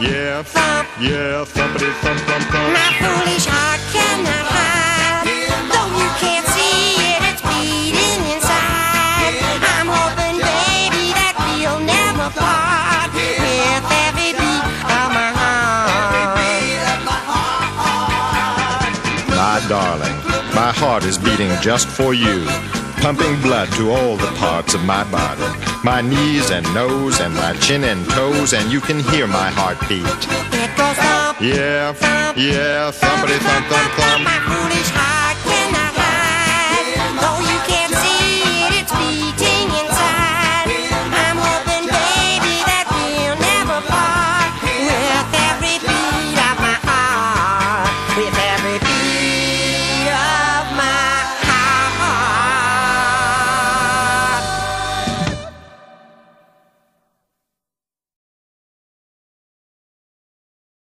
Yeah, thump, yeah, thumpity thump thump thump. My foolish heart cannot hide. Though you can't see it, it's beating inside. I'm hoping, baby, that we'll never part with every beat of my heart. My darling, my heart is beating just for you. Pumping blood to all the parts of my body. My knees and nose and my chin and toes, and you can hear my heartbeat. It goes thump, Yeah, yeah, thumpity thump thump thump.